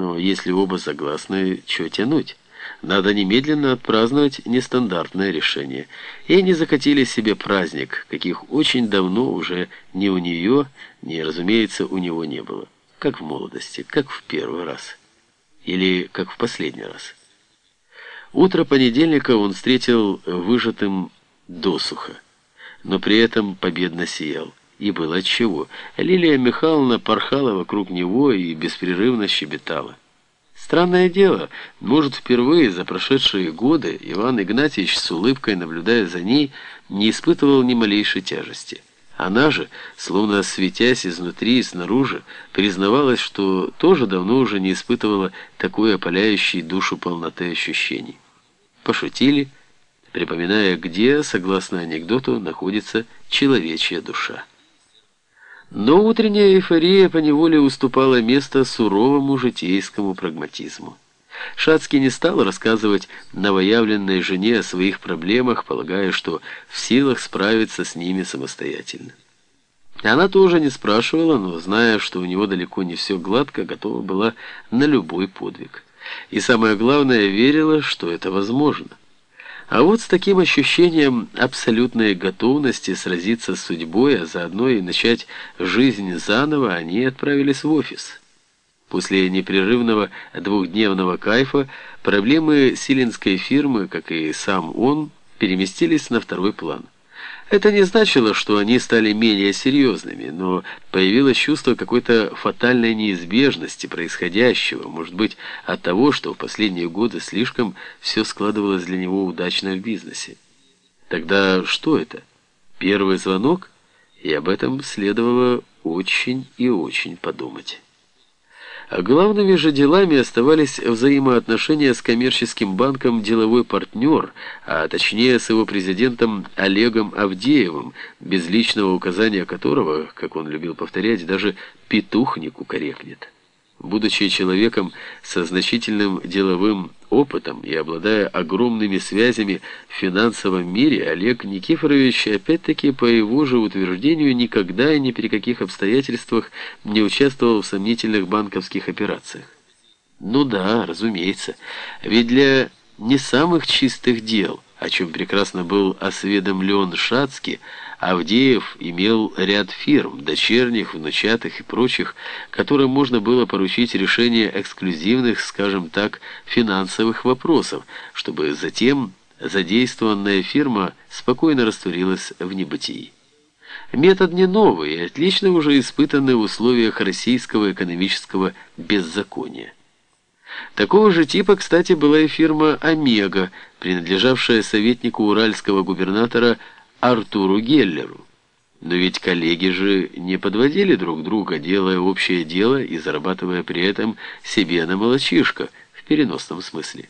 Но если оба согласны, что тянуть? Надо немедленно отпраздновать нестандартное решение. И они захотели себе праздник, каких очень давно уже ни у нее, ни, разумеется, у него не было. Как в молодости, как в первый раз. Или как в последний раз. Утро понедельника он встретил выжатым досуха, но при этом победно сиял. И было отчего. Лилия Михайловна порхала вокруг него и беспрерывно щебетала. Странное дело, может, впервые за прошедшие годы Иван Игнатьевич с улыбкой, наблюдая за ней, не испытывал ни малейшей тяжести. Она же, словно светясь изнутри и снаружи, признавалась, что тоже давно уже не испытывала такой опаляющей душу полноты ощущений. Пошутили, припоминая, где, согласно анекдоту, находится человечья душа. Но утренняя эйфория поневоле уступала место суровому житейскому прагматизму. Шацкий не стал рассказывать новоявленной жене о своих проблемах, полагая, что в силах справиться с ними самостоятельно. Она тоже не спрашивала, но, зная, что у него далеко не все гладко, готова была на любой подвиг. И самое главное, верила, что это возможно. А вот с таким ощущением абсолютной готовности сразиться с судьбой, а заодно и начать жизнь заново, они отправились в офис. После непрерывного двухдневного кайфа проблемы силинской фирмы, как и сам он, переместились на второй план. Это не значило, что они стали менее серьезными, но появилось чувство какой-то фатальной неизбежности происходящего, может быть, от того, что в последние годы слишком все складывалось для него удачно в бизнесе. Тогда что это? Первый звонок? И об этом следовало очень и очень подумать. А главными же делами оставались взаимоотношения с коммерческим банком «Деловой партнер», а точнее с его президентом Олегом Авдеевым, без личного указания которого, как он любил повторять, даже петух не кукарекнет. Будучи человеком со значительным деловым опытом и обладая огромными связями в финансовом мире, Олег Никифорович, опять-таки по его же утверждению, никогда и ни при каких обстоятельствах не участвовал в сомнительных банковских операциях. Ну да, разумеется, ведь для не самых чистых дел, о чем прекрасно был осведомлен Шацкий, Авдеев имел ряд фирм, дочерних, внучатых и прочих, которым можно было поручить решение эксклюзивных, скажем так, финансовых вопросов, чтобы затем задействованная фирма спокойно растворилась в небытии. Метод не новый и отлично уже испытанный в условиях российского экономического беззакония. Такого же типа, кстати, была и фирма «Омега», принадлежавшая советнику уральского губернатора Артуру Геллеру. Но ведь коллеги же не подводили друг друга, делая общее дело и зарабатывая при этом себе на молочишко, в переносном смысле.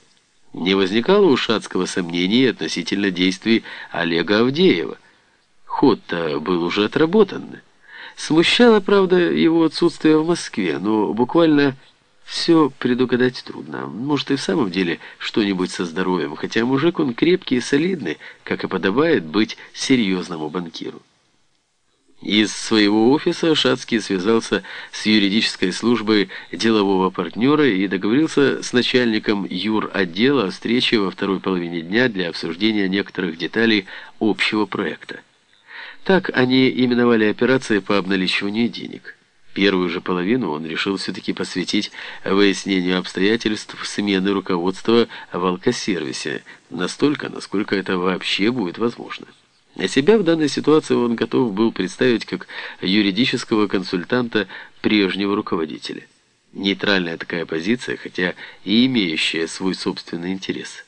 Не возникало у Шацкого сомнений относительно действий Олега Авдеева. Ход-то был уже отработан. Смущало, правда, его отсутствие в Москве, но буквально все предугадать трудно. Может, и в самом деле что-нибудь со здоровьем, хотя мужик он крепкий и солидный, как и подобает быть серьезному банкиру. Из своего офиса Шацкий связался с юридической службой делового партнера и договорился с начальником юр-отдела о встрече во второй половине дня для обсуждения некоторых деталей общего проекта. Так они именовали операции по обналичиванию денег. Первую же половину он решил все-таки посвятить выяснению обстоятельств смены руководства в алкосервисе, настолько, насколько это вообще будет возможно. А себя в данной ситуации он готов был представить как юридического консультанта прежнего руководителя. Нейтральная такая позиция, хотя и имеющая свой собственный интерес.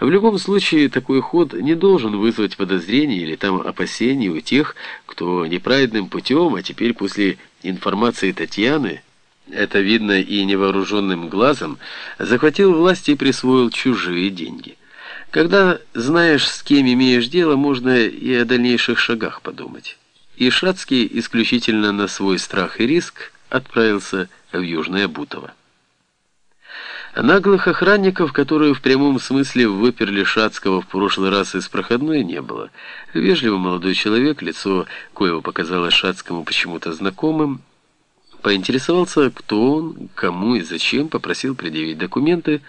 В любом случае, такой ход не должен вызвать подозрений или там опасений у тех, кто неправедным путем, а теперь после информации Татьяны, это видно и невооруженным глазом, захватил власть и присвоил чужие деньги. Когда знаешь, с кем имеешь дело, можно и о дальнейших шагах подумать. И Шацкий исключительно на свой страх и риск отправился в Южное Бутово. Наглых охранников, которые в прямом смысле выперли Шацкого в прошлый раз из проходной, не было. Вежливый молодой человек, лицо коего показалось Шацкому почему-то знакомым, Поинтересовался, кто он, кому и зачем, попросил предъявить документы,